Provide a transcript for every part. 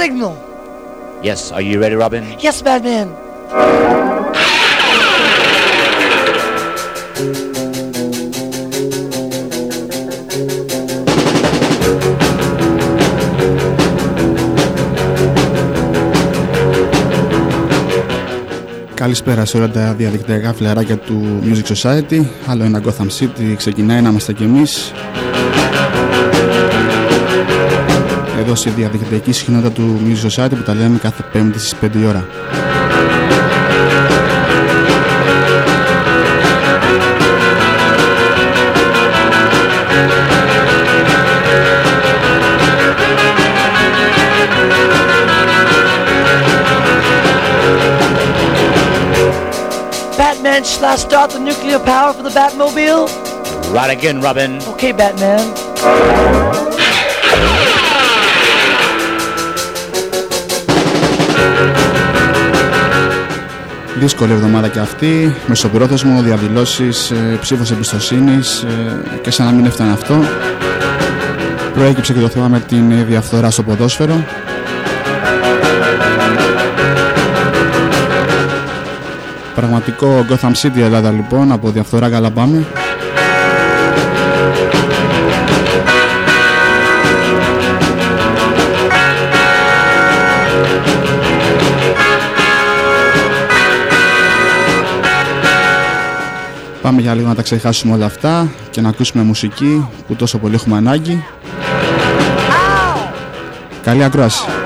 a bat signal. Yes, are you ready, Robin? Yes, Batman. Καλησπέρα σε όλα τα διαδικτυακά φιλαράκια του Music Society. Άλλο ένα Gotham City ξεκινάει να είμαστε κι εμείς. Εδώ στη διαδικτυακή συχνότητα του Music Society που τα λέμε κάθε πέμπτη στις 5 ώρα. Batman, shall I start the nuclear power for the Batmobile? Right again, Robin. Okay, Batman. Δύσκολη εβδομάδα και αυτή, μεσοπρόθεσμο, διαδηλώσεις, ε, ψήφος εμπιστοσύνης ε, και σαν να μην έφτανε αυτό. Προέκυψε και το θέμα με την ε, διαφθορά στο ποδόσφαιρο. Πραγματικό Gotham City Ελλάδα λοιπόν, από διαφθορά καλά πάμε. Πάμε για λίγο να τα ξεχάσουμε όλα αυτά και να ακούσουμε μουσική που τόσο πολύ έχουμε ανάγκη. Καλή ακρόαση.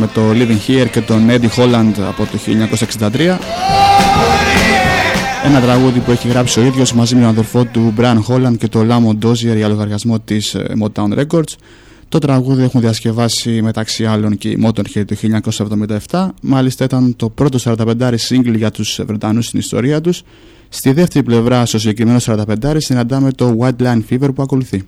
Με το Living Here και τον Eddie Holland από το 1963. Ένα τραγούδι που έχει γράψει ο ίδιος μαζί με τον αδερφό του Brian Holland και το Lamont Dozier για λογαριασμό της ε, Motown Records. Το τραγούδι έχουν διασκευάσει μεταξύ άλλων και η Motorhead το 1977. Μάλιστα ήταν το πρώτο 45 single για τους Βρετανούς στην ιστορία τους. Στη δεύτερη πλευρά στο συγκεκριμένο 45 συναντάμε το White Line Fever που ακολουθεί.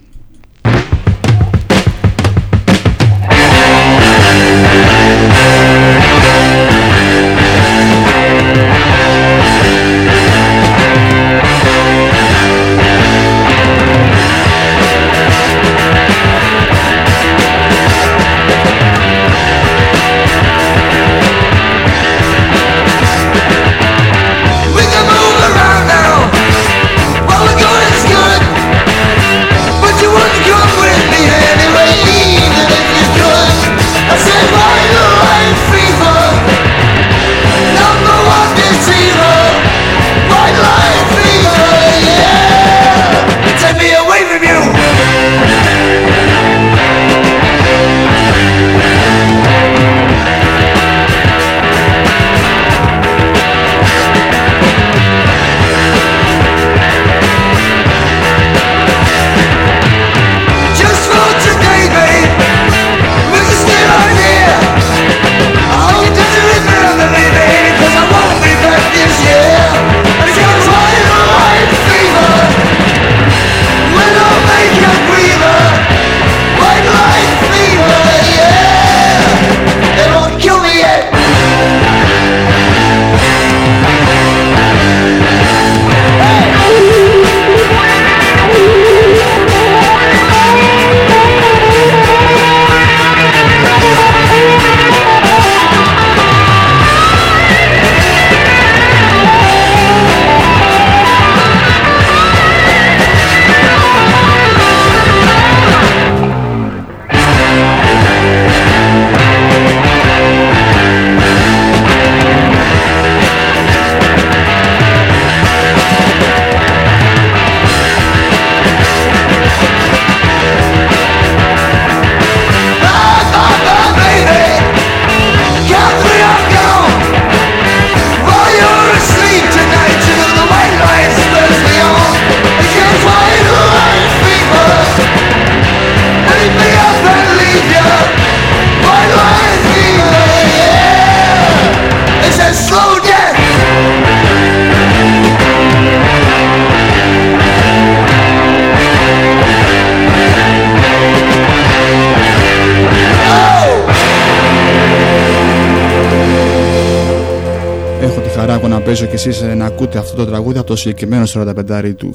Τώρα εγώ να παίζω και εσείς να ακούτε αυτό το τραγούδι από το συγκεκριμένο 45 του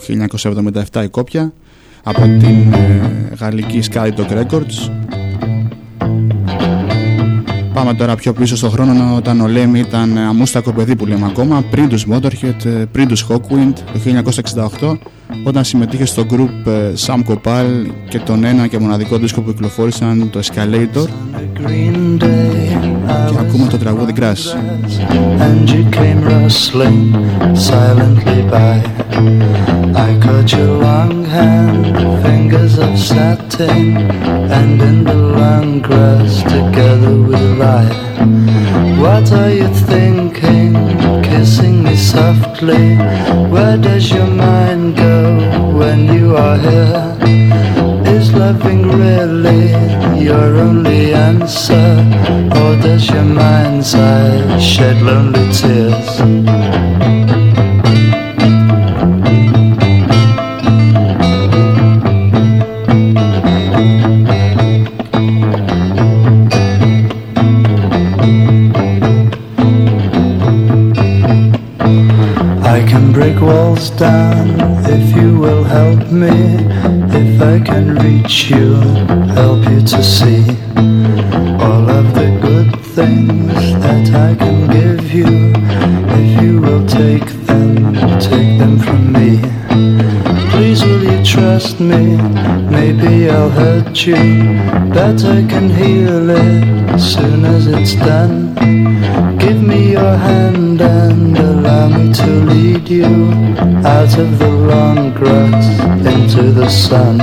1977 η κόπια από την ε, γαλλική Skydock Records. Πάμε τώρα πιο πίσω στον χρόνο όταν ο Λέμι ήταν αμούστακο παιδί που λέμε ακόμα πριν τους Motorhead, ε, πριν τους Hawkwind το 1968 όταν συμμετείχε στο group ε, Sam Copal και τον ένα και μοναδικό δίσκο που κυκλοφόρησαν το Escalator και ακούμε το τραγούδι Grass And you came rustling silently by I caught your long hand, fingers of satin And in the long grass together we lie What are you thinking, kissing me softly Where does your mind go when you are here? Loving really your only answer? Or does your mind's eye shed lonely tears? I can break walls down help me. If I can reach you, help you to see all of the good things that I can give you. If you will take them, take them from me. Please will you trust me? Maybe I'll hurt you, but I can heal it soon as it's done. Give me your hand and allow me to lead you out of the long grass into the sun.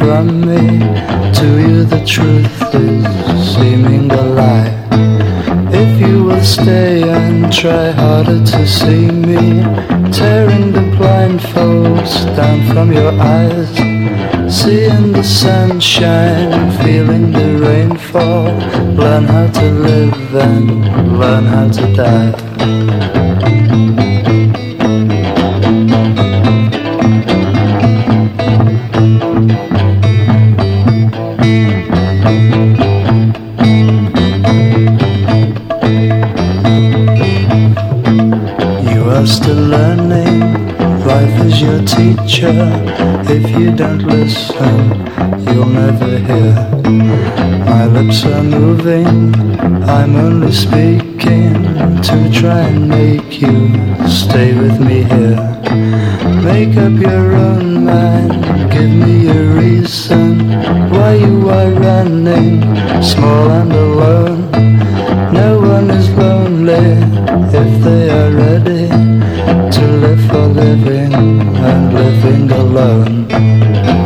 From me. To you, the truth is seeming a lie. If you will stay and try harder to see me, tearing the blindfolds down from your eyes. Seeing the sunshine, feeling the rainfall. Learn how to live and learn how to die. Teacher. If you don't listen, you'll never hear. My lips are moving. I'm only speaking to try and make you stay with me here. Make up your own mind. Give me a reason why you are running, small and alone. No one is lonely if they are ready to live for living and living alone.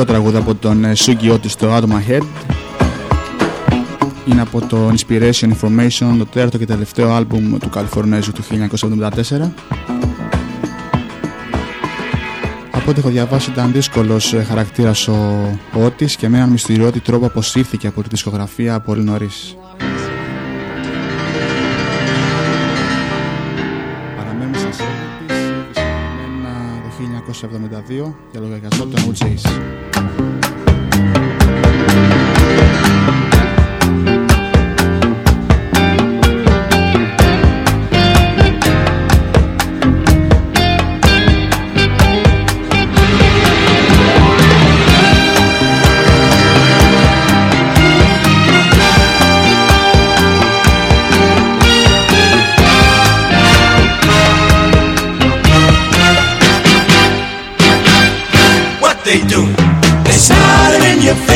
εξαιρετικό τραγούδι από τον ε, Σούγκιό της το Out Head είναι από το Inspiration Information το τέταρτο και τελευταίο άλμπουμ του Καλιφορνέζου του 1974 από ό,τι έχω διαβάσει ήταν δύσκολος ε, χαρακτήρας ο, ο και με έναν μυστηριώτη τρόπο αποσύρθηκε από τη δισκογραφία πολύ νωρίς. 1972 για λογαριασμό του No Chase. your face.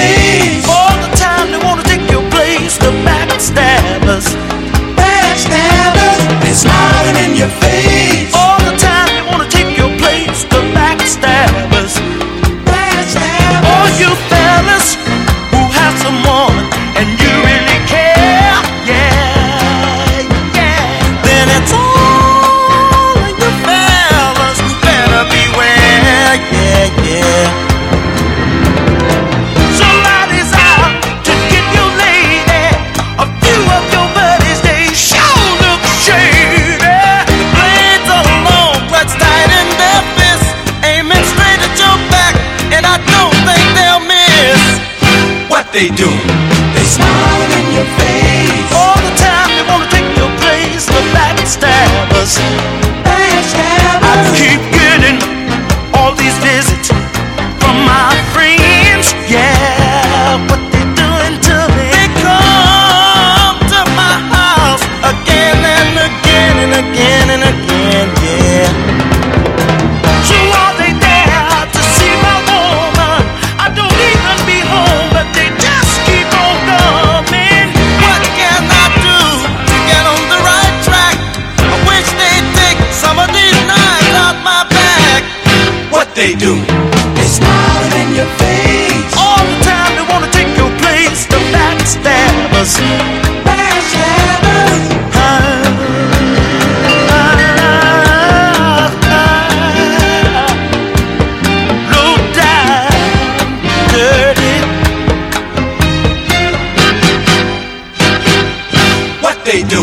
they do.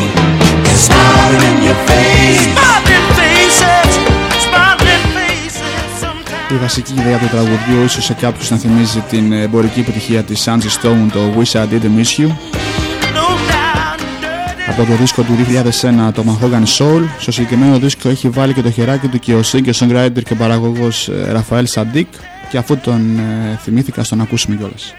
Smiling in Η βασική ιδέα του τραγουδιού ίσως σε κάποιους να θυμίζει την εμπορική επιτυχία της Angie Stone το Wish I Didn't Miss You από το δίσκο του 2001 το Mahogan Soul. Στο συγκεκριμένο δίσκο έχει βάλει και το χεράκι του και ο singer, songwriter και παραγωγός ε, Ραφαέλ Σαντίκ και αφού τον ε, θυμήθηκα στον ακούσουμε κιόλας.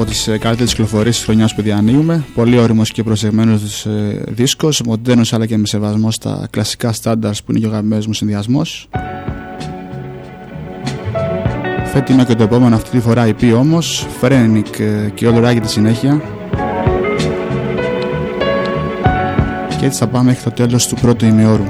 από τις ε, καλύτερες κυκλοφορίες της χρονιάς που διανύουμε. Πολύ όρημο και προσεγμένος ε, δίσκος, μοντέρνος αλλά και με σεβασμό στα κλασικά στάνταρ που είναι και ο γαμμένο μου συνδυασμός. Και το επόμενο αυτή τη φορά η όμως όμως, Φρένικ ε, και Ολοράκη τη συνέχεια. Και έτσι θα πάμε μέχρι το τέλος του πρώτου ημιόρου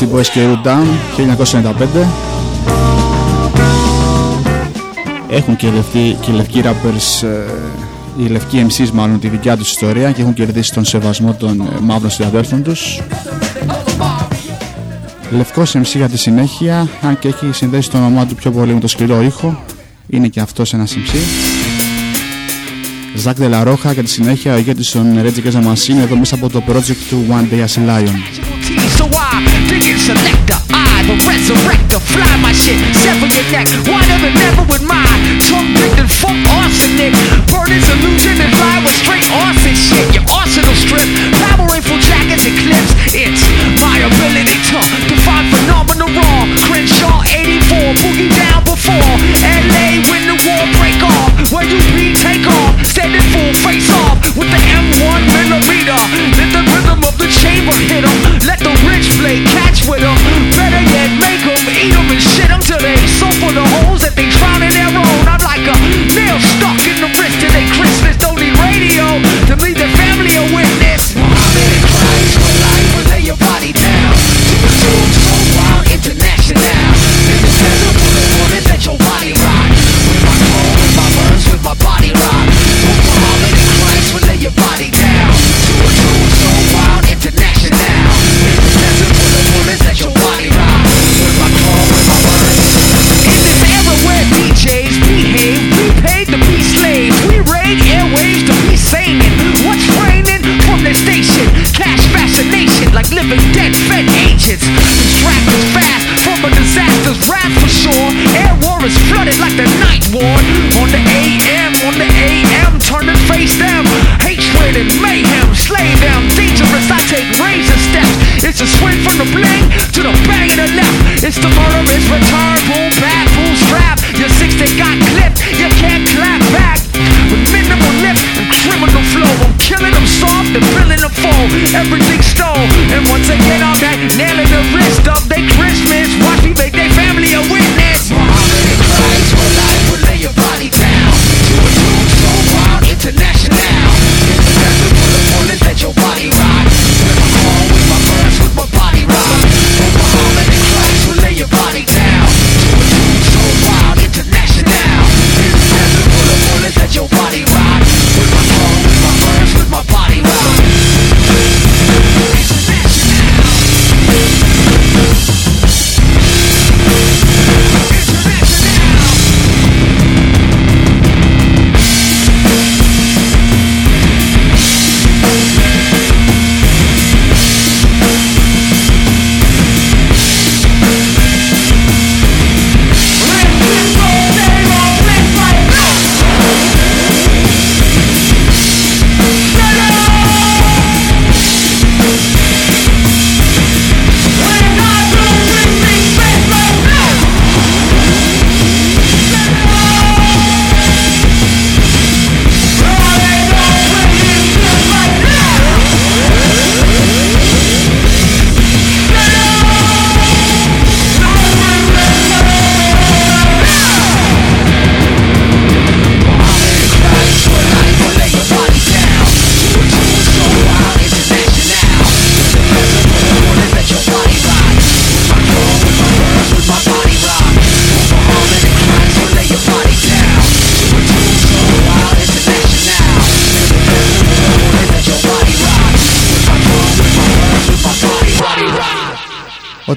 Beastie Boys και Root Down 1995 Έχουν και οι λευκοί, και οι λευκοί rappers ε, οι λευκοί MCs μάλλον τη δικιά τους ιστορία και έχουν κερδίσει τον σεβασμό των ε, μαύρων συναδέλφων τους. Λευκός MC για τη συνέχεια αν και έχει συνδέσει το όνομά του πιο πολύ με το σκληρό ήχο είναι και αυτός ένας MC Ζακ Δελαρόχα για τη συνέχεια ο ηγέτης των Rage Against the Machine εδώ μέσα από το project του One Day as a Lion selector, I the resurrector, fly my shit, sever your neck, whatever, never with. Tongue picked and funk arsenic, burn its illusion and fly with straight arson shit. Your arsenal strip, powerful jackets and clips. It's my ability to define phenomenal raw. Crenshaw 84, boogie down before. LA when the war break off, where you be take off, standing full face off with the M1 millimeter. Let the rhythm of the chamber hit 'em. Let the rich play catch with 'em. Better yet, make 'em eat 'em and shit 'em till they so full of holes that they drown in their own. I'm like a nail stuck in the wrist of their Christmas. Don't need radio to lead their family a witness. Muhammad your body down.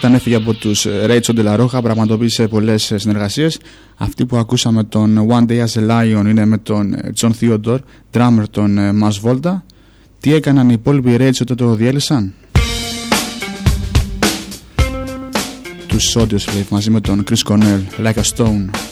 Όταν έφυγε από τους Rachel De La Rocha πραγματοποίησε πολλές ε, συνεργασίες. Αυτή που ακούσαμε τον One Day As A Lion είναι με τον ε, John Theodore, drummer των ε, Mars Volta. Τι έκαναν οι υπόλοιποι Rachel όταν το διέλυσαν; Τους Audio Slave μαζί με τον Chris Cornell, Like A Stone.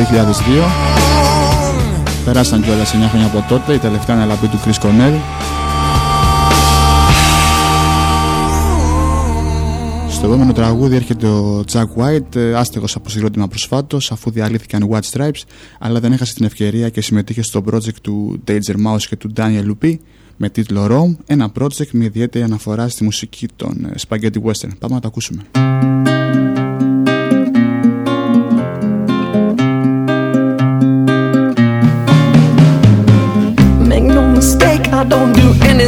2002. Περάσαν κιόλας 9 χρόνια από τότε, η τελευταία αναλαμπή του Chris Cornell. Στο επόμενο τραγούδι έρχεται ο Jack White, ε, άστεγος από συγκρότημα προσφάτως, αφού διαλύθηκαν White Stripes, αλλά δεν έχασε την ευκαιρία και συμμετείχε στο project του Danger Mouse και του Daniel Lupi με τίτλο Rome, ένα project με ιδιαίτερη αναφορά στη μουσική των ε, Spaghetti Western. Πάμε να το ακούσουμε.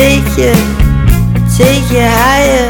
take you, take you higher?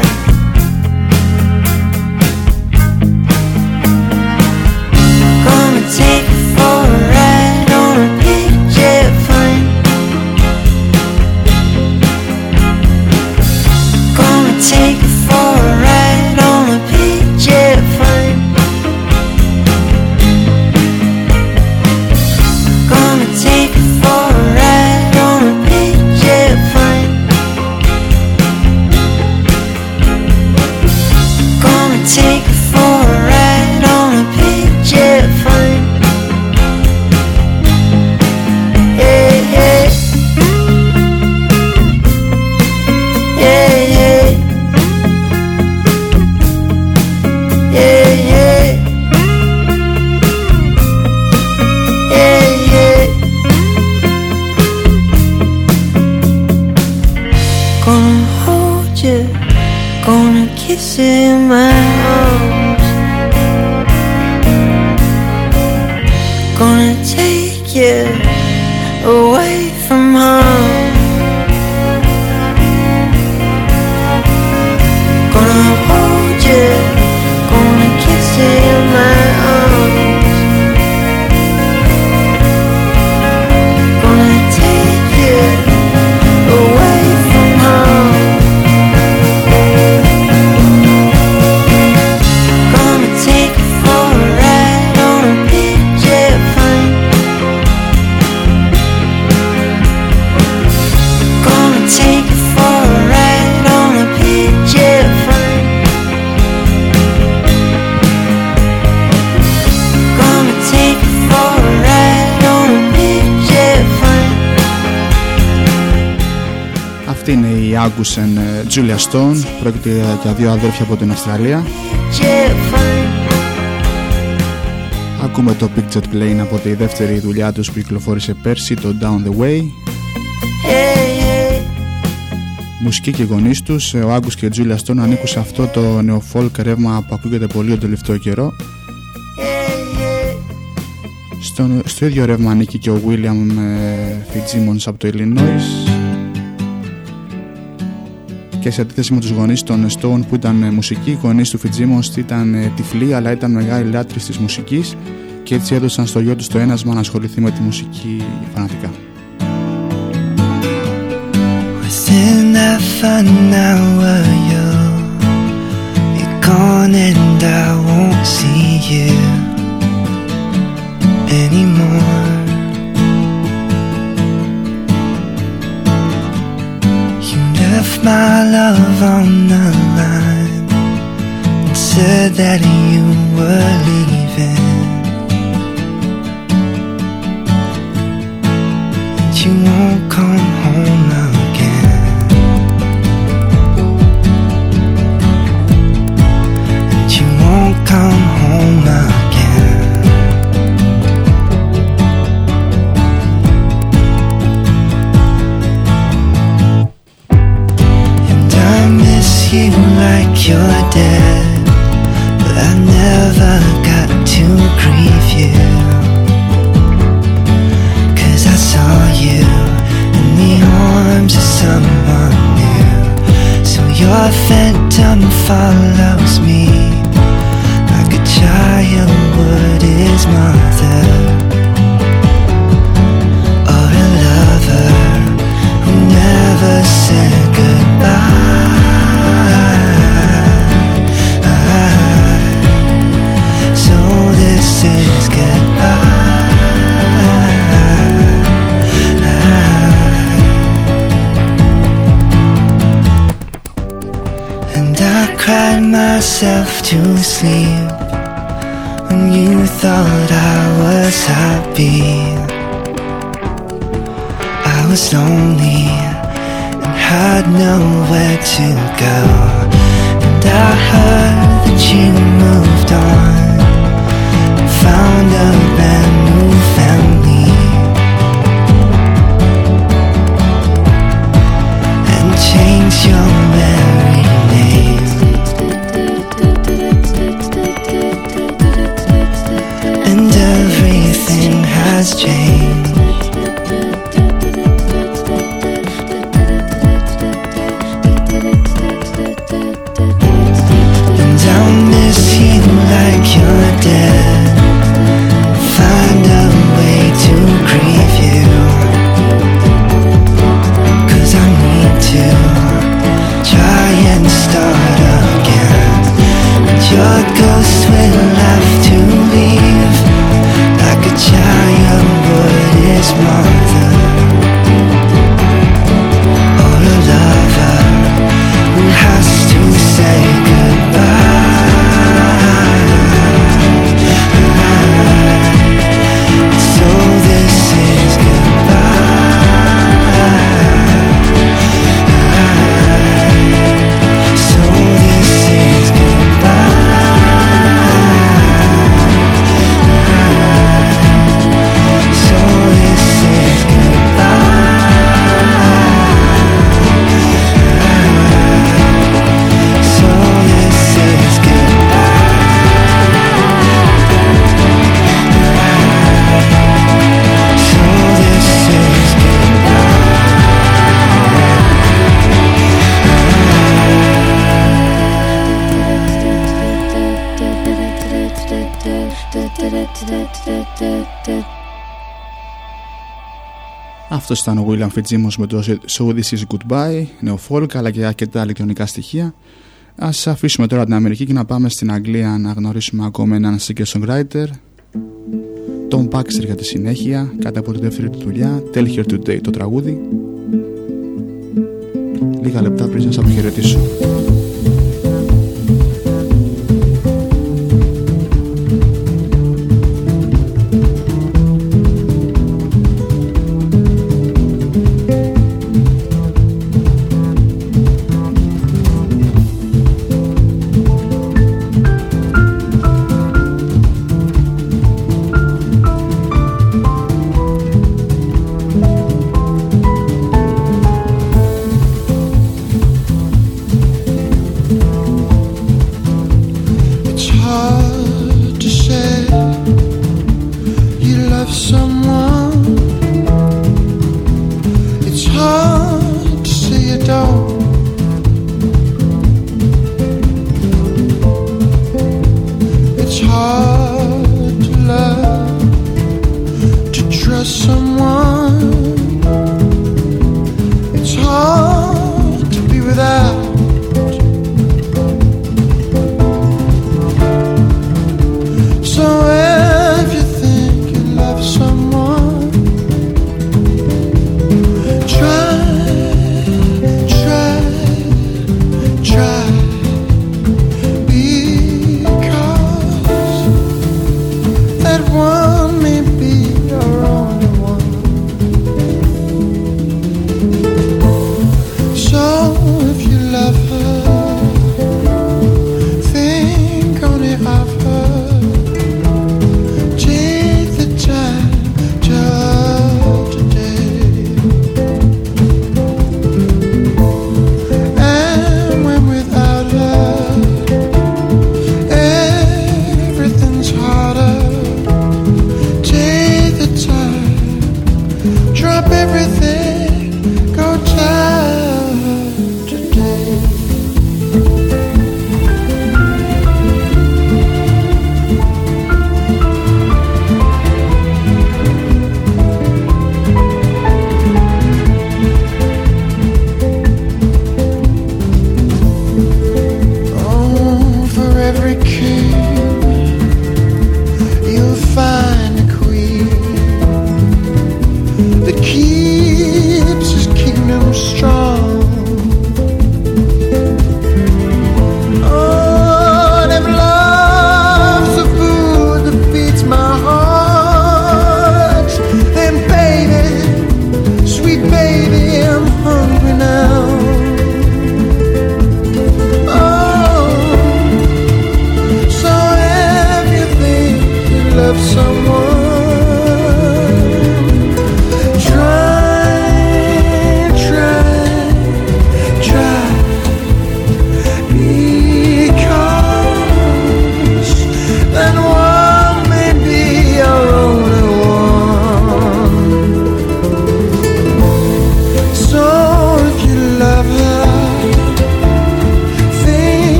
Άγκουσεν Τζούλια Στόν. Πρόκειται για δύο αδέρφια από την Αυστραλία. Jet plane. Ακούμε το Big Jet Plane από τη δεύτερη δουλειά τους που κυκλοφόρησε πέρσι, το Down the Way. Yeah, yeah. Μουσική και γονείς τους, ο Άγκους και η Τζούλια Στόν ανήκουν σε αυτό το νεοφόλκ ρεύμα που ακούγεται πολύ τον τελευταίο καιρό. Στο, στο ίδιο ρεύμα ανήκει και ο William ε, Fitzsimmons από το Illinois και σε αντίθεση με τους γονείς των Stone που ήταν ε, μουσικοί, οι γονείς του Fitzsimmons ήταν ε, τυφλοί αλλά ήταν μεγάλοι λάτρεις της μουσικής και έτσι έδωσαν στο γιο τους το ένασμα να ασχοληθεί με τη μουσική φανατικά. Within half an hour you'll be gone and I won't see you anymore. My love on the line and said that you were leaving. And you won't come home again. And you won't come home again. But I never got to grieve you. Cause I saw you in the arms of someone new. So your phantom follows Αυτός ήταν ο William Fitzsimmons με το So This Is Goodbye, νέο folk αλλά και αρκετά ηλεκτρονικά στοιχεία. Α αφήσουμε τώρα την Αμερική και να πάμε στην Αγγλία να γνωρίσουμε ακόμα έναν singer songwriter. Tom Baxter για τη συνέχεια, κατά από τη δεύτερη του δουλειά, Tell Her Today το τραγούδι. Λίγα λεπτά πριν σας αποχαιρετήσω.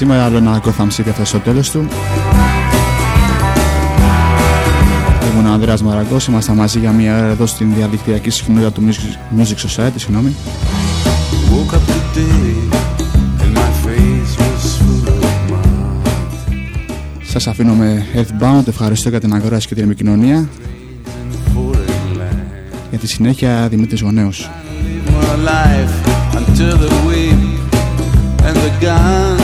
σήμερα, άλλο ένα Gotham City έφτασε στο τέλος του. Ήμουν ο Ανδρέας Μαραγκός, είμαστε μαζί για μία ώρα εδώ στην διαδικτυακή συχνότητα του Music, Music Society, συγγνώμη. Σας αφήνω με Earthbound, ευχαριστώ για την αγοράση και την επικοινωνία. Για τη συνέχεια Δημήτρης Γονέος. and the gun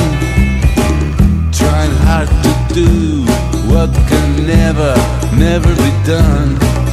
hard to do, what can never, never be done.